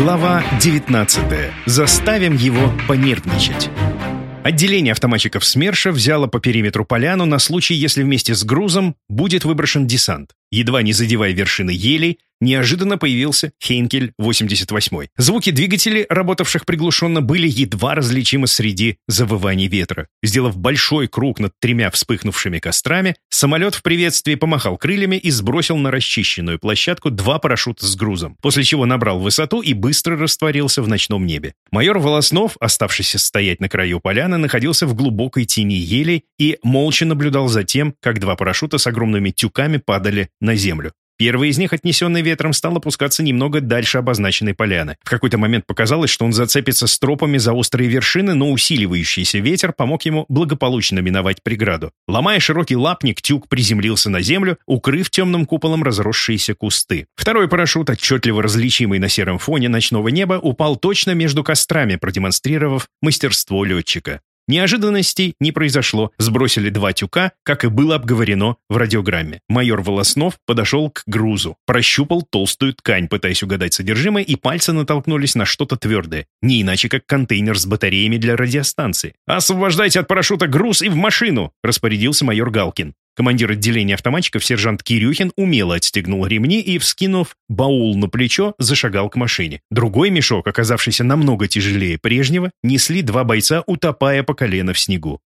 Глава 19. Заставим его понервничать. Отделение автоматчиков СМЕРШа взяло по периметру поляну на случай, если вместе с грузом будет выброшен десант. Едва не задевая вершины елей, неожиданно появился Хейнкель 88. Звуки двигателей, работавших приглушенно, были едва различимы среди завываний ветра. Сделав большой круг над тремя вспыхнувшими кострами, самолет в приветствии помахал крыльями и сбросил на расчищенную площадку два парашюта с грузом, после чего набрал высоту и быстро растворился в ночном небе. Майор Волоснов, оставшийся стоять на краю поляны, находился в глубокой тени елей и молча наблюдал за тем, как два парашюта с огромными тюками падали на землю. Первый из них, отнесенный ветром, стал опускаться немного дальше обозначенной поляны. В какой-то момент показалось, что он зацепится стропами за острые вершины, но усиливающийся ветер помог ему благополучно миновать преграду. Ломая широкий лапник, тюк приземлился на землю, укрыв темным куполом разросшиеся кусты. Второй парашют, отчетливо различимый на сером фоне ночного неба, упал точно между кострами, продемонстрировав мастерство летчика. Неожиданностей не произошло. Сбросили два тюка, как и было обговорено в радиограмме. Майор Волоснов подошел к грузу, прощупал толстую ткань, пытаясь угадать содержимое, и пальцы натолкнулись на что-то твердое. Не иначе, как контейнер с батареями для радиостанции. «Освобождайте от парашюта груз и в машину!» – распорядился майор Галкин. Командир отделения автоматчиков сержант Кирюхин умело отстегнул ремни и, вскинув баул на плечо, зашагал к машине. Другой мешок, оказавшийся намного тяжелее прежнего, несли два бойца, утопая по колено в снегу.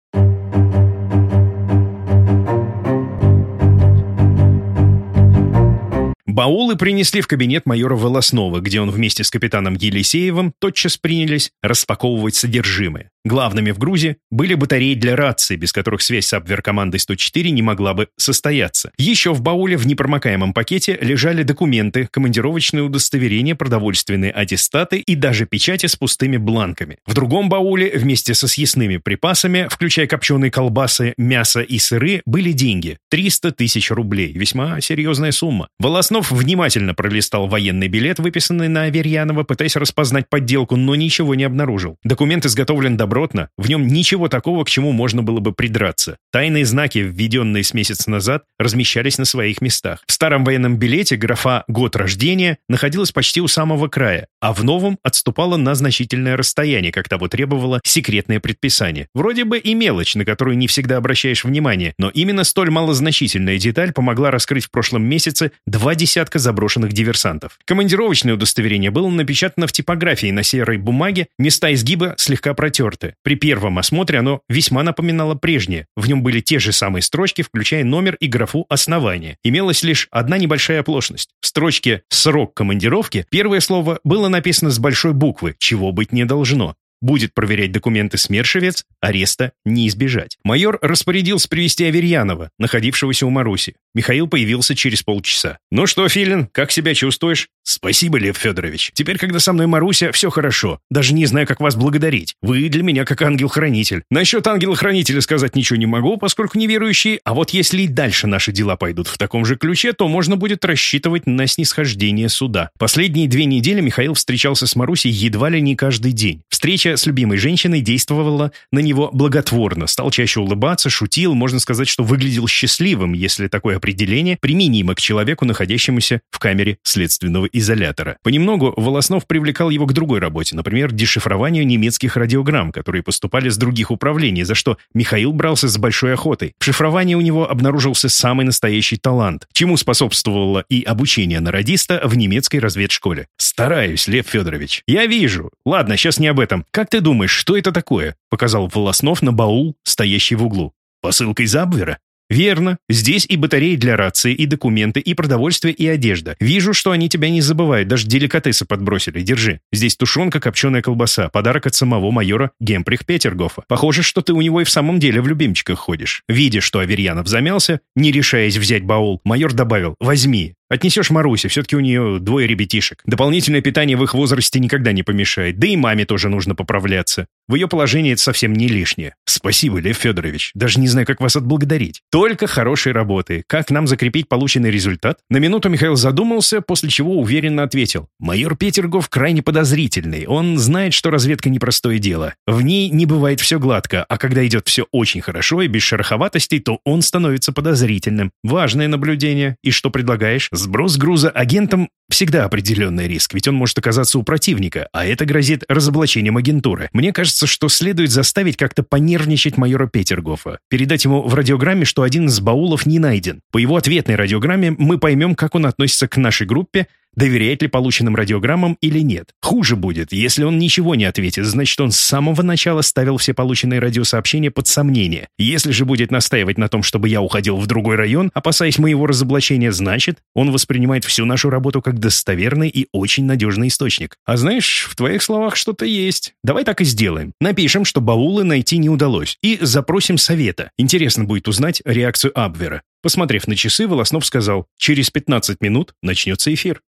Баулы принесли в кабинет майора Волоснова, где он вместе с капитаном Елисеевым тотчас принялись распаковывать содержимое. Главными в грузе были батареи для рации, без которых связь с Абвер-командой 104 не могла бы состояться. Еще в бауле в непромокаемом пакете лежали документы, командировочные удостоверения, продовольственные аттестаты и даже печати с пустыми бланками. В другом бауле вместе со съестными припасами, включая копченые колбасы, мясо и сыры, были деньги – 300 тысяч рублей. Весьма серьезная сумма. Волоснов внимательно пролистал военный билет, выписанный на Аверьянова, пытаясь распознать подделку, но ничего не обнаружил. Документ изготовлен добро добротно, в нем ничего такого, к чему можно было бы придраться. Тайные знаки, введенные с месяца назад, размещались на своих местах. В старом военном билете графа «Год рождения» находилась почти у самого края, а в новом отступала на значительное расстояние, как того требовало секретное предписание. Вроде бы и мелочь, на которую не всегда обращаешь внимание, но именно столь малозначительная деталь помогла раскрыть в прошлом месяце два десятка заброшенных диверсантов. Командировочное удостоверение было напечатано в типографии на серой бумаге, места изгиба слегка протерты карты. При первом осмотре оно весьма напоминало прежнее. В нем были те же самые строчки, включая номер и графу основания. Имелась лишь одна небольшая оплошность. В строчке «Срок командировки» первое слово было написано с большой буквы, чего быть не должно. Будет проверять документы СМЕРШевец, ареста не избежать. Майор распорядился привести Аверьянова, находившегося у Маруси. Михаил появился через полчаса. «Ну что, Филин, как себя чувствуешь?» «Спасибо, Лев Федорович. Теперь, когда со мной Маруся, все хорошо. Даже не знаю, как вас благодарить. Вы для меня как ангел-хранитель. Насчет ангела-хранителя сказать ничего не могу, поскольку неверующий. А вот если и дальше наши дела пойдут в таком же ключе, то можно будет рассчитывать на снисхождение суда. Последние две недели Михаил встречался с Марусей едва ли не каждый день. Встреча с любимой женщиной действовала на него благотворно. Стал чаще улыбаться, шутил, можно сказать, что выглядел счастливым, если такое определение применимо к человеку, находящемуся в камере следственного изолятора. Понемногу Волоснов привлекал его к другой работе, например, дешифрованию немецких радиограмм, которые поступали с других управлений, за что Михаил брался с большой охотой. В шифровании у него обнаружился самый настоящий талант, чему способствовало и обучение на радиста в немецкой разведшколе. «Стараюсь, Лев Федорович. Я вижу. Ладно, сейчас не об этом. Как ты думаешь, что это такое?» показал Волоснов на баул, стоящий в углу. «Посылка из Абвера?» «Верно. Здесь и батареи для рации, и документы, и продовольствие, и одежда. Вижу, что они тебя не забывают, даже деликатесы подбросили. Держи. Здесь тушенка, копченая колбаса, подарок от самого майора Гемприх Петергофа. Похоже, что ты у него и в самом деле в любимчиках ходишь». Видя, что Аверьянов замялся, не решаясь взять баул, майор добавил «возьми». Отнесешь Марусе, все-таки у нее двое ребятишек. Дополнительное питание в их возрасте никогда не помешает, да и маме тоже нужно поправляться. В ее положении это совсем не лишнее. Спасибо, Лев Федорович. Даже не знаю, как вас отблагодарить. Только хорошей работы. Как нам закрепить полученный результат? На минуту Михаил задумался, после чего уверенно ответил. Майор Петергов крайне подозрительный. Он знает, что разведка непростое дело. В ней не бывает все гладко, а когда идет все очень хорошо и без шероховатостей, то он становится подозрительным. Важное наблюдение. И что предлагаешь? Сброс груза агентом всегда определенный риск, ведь он может оказаться у противника, а это грозит разоблачением агентуры. Мне кажется, что следует заставить как-то понервничать майора Петергофа, передать ему в радиограмме, что один из баулов не найден. По его ответной радиограмме мы поймем, как он относится к нашей группе, доверяет ли полученным радиограммам или нет. Хуже будет, если он ничего не ответит, значит, он с самого начала ставил все полученные радиосообщения под сомнение. Если же будет настаивать на том, чтобы я уходил в другой район, опасаясь моего разоблачения, значит, он воспринимает всю нашу работу как достоверный и очень надежный источник. А знаешь, в твоих словах что-то есть. Давай так и сделаем. Напишем, что баулы найти не удалось, и запросим совета. Интересно будет узнать реакцию Абвера. Посмотрев на часы, Волоснов сказал, через 15 минут начнется эфир.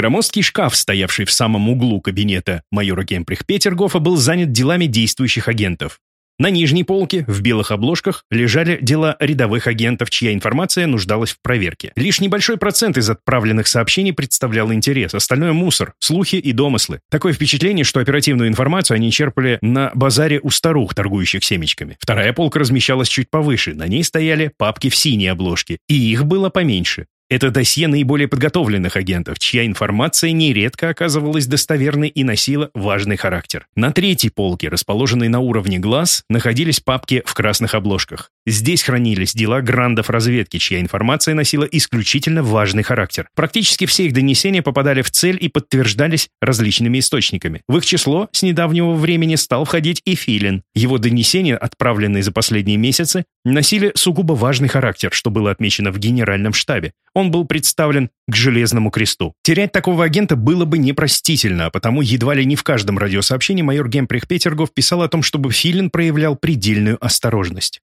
Громоздкий шкаф, стоявший в самом углу кабинета майора Кемприх-Петергофа, был занят делами действующих агентов. На нижней полке, в белых обложках, лежали дела рядовых агентов, чья информация нуждалась в проверке. Лишь небольшой процент из отправленных сообщений представлял интерес, остальное — мусор, слухи и домыслы. Такое впечатление, что оперативную информацию они черпали на базаре у старух, торгующих семечками. Вторая полка размещалась чуть повыше, на ней стояли папки в синей обложке, и их было поменьше. Это досье наиболее подготовленных агентов, чья информация нередко оказывалась достоверной и носила важный характер. На третьей полке, расположенной на уровне глаз, находились папки в красных обложках. Здесь хранились дела грандов разведки, чья информация носила исключительно важный характер. Практически все их донесения попадали в цель и подтверждались различными источниками. В их число с недавнего времени стал входить и Филин. Его донесения, отправленные за последние месяцы, носили сугубо важный характер, что было отмечено в генеральном штабе он был представлен к Железному кресту. Терять такого агента было бы непростительно, а потому едва ли не в каждом радиосообщении майор Гемприх Петергов писал о том, чтобы Филин проявлял предельную осторожность.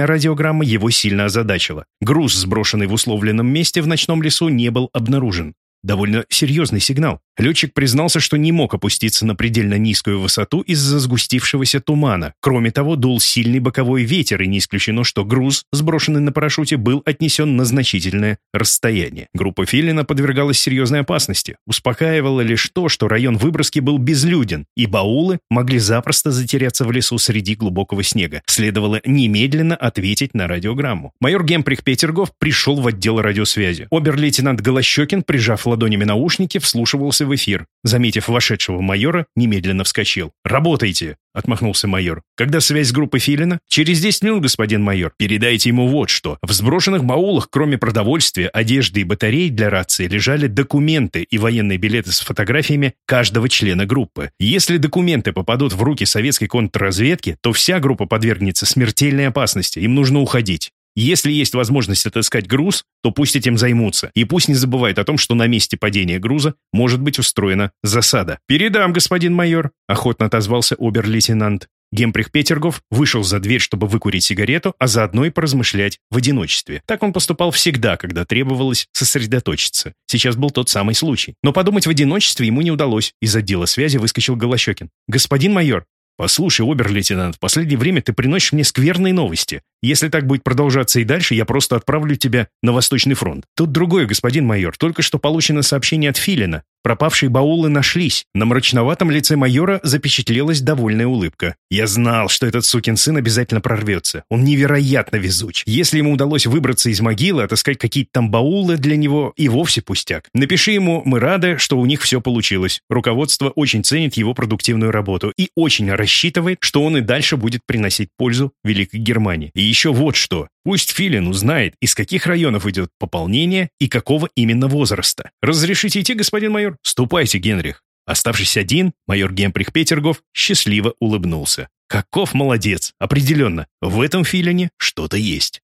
Последняя радиограмма его сильно озадачила. Груз, сброшенный в условленном месте в ночном лесу, не был обнаружен. Довольно серьезный сигнал. Летчик признался, что не мог опуститься на предельно низкую высоту из-за сгустившегося тумана. Кроме того, дул сильный боковой ветер, и не исключено, что груз, сброшенный на парашюте, был отнесен на значительное расстояние. Группа Филина подвергалась серьезной опасности. Успокаивало лишь то, что район выброски был безлюден, и баулы могли запросто затеряться в лесу среди глубокого снега. Следовало немедленно ответить на радиограмму. Майор Гемприх Петергов пришел в отдел радиосвязи. Обер-лейтенант Голощекин, прижав ладонями наушники, вслушивался в эфир. Заметив вошедшего майора, немедленно вскочил. «Работайте!» — отмахнулся майор. «Когда связь с группой Филина?» «Через 10 минут, господин майор. Передайте ему вот что. В сброшенных баулах, кроме продовольствия, одежды и батарей для рации, лежали документы и военные билеты с фотографиями каждого члена группы. Если документы попадут в руки советской контрразведки, то вся группа подвергнется смертельной опасности. Им нужно уходить. Если есть возможность отыскать груз, то пусть этим займутся. И пусть не забывают о том, что на месте падения груза может быть устроена засада. «Передам, господин майор», — охотно отозвался обер-лейтенант. Гемприх Петергов вышел за дверь, чтобы выкурить сигарету, а заодно и поразмышлять в одиночестве. Так он поступал всегда, когда требовалось сосредоточиться. Сейчас был тот самый случай. Но подумать в одиночестве ему не удалось. Из отдела связи выскочил Голощекин. «Господин майор, «Послушай, обер-лейтенант, в последнее время ты приносишь мне скверные новости. Если так будет продолжаться и дальше, я просто отправлю тебя на Восточный фронт. Тут другое, господин майор. Только что получено сообщение от Филина. Пропавшие баулы нашлись. На мрачноватом лице майора запечатлелась довольная улыбка. Я знал, что этот сукин сын обязательно прорвется. Он невероятно везуч. Если ему удалось выбраться из могилы, отыскать какие-то там баулы для него, и вовсе пустяк. Напиши ему, мы рады, что у них все получилось. Руководство очень ценит его продуктивную работу и очень рассчитывает, что он и дальше будет приносить пользу Великой Германии. И еще вот что. Пусть Филин узнает, из каких районов идет пополнение и какого именно возраста. Разрешите идти, господин майор? Ступайте, Генрих. Оставшись один, майор Гемприх Петергов счастливо улыбнулся. Каков молодец! Определенно, в этом Филине что-то есть.